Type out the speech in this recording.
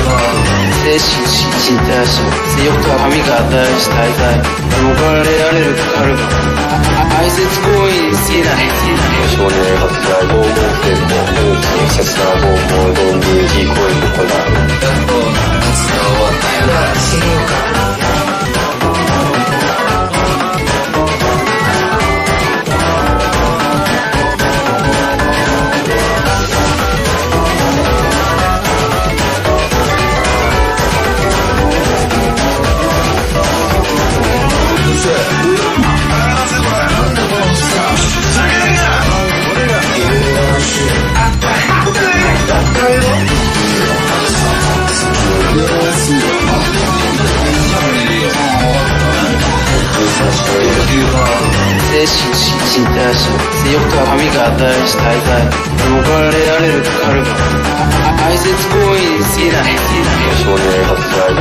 精神心身に対し性欲とは神が与えるし大概逃れられるかかるが愛つ行為に過ぎない少年発罪拷問天も大切な拷問拷問精神新陳代謝強く髪が与えし大罪逃れられるかかるが愛説行為に過ぎない少年発売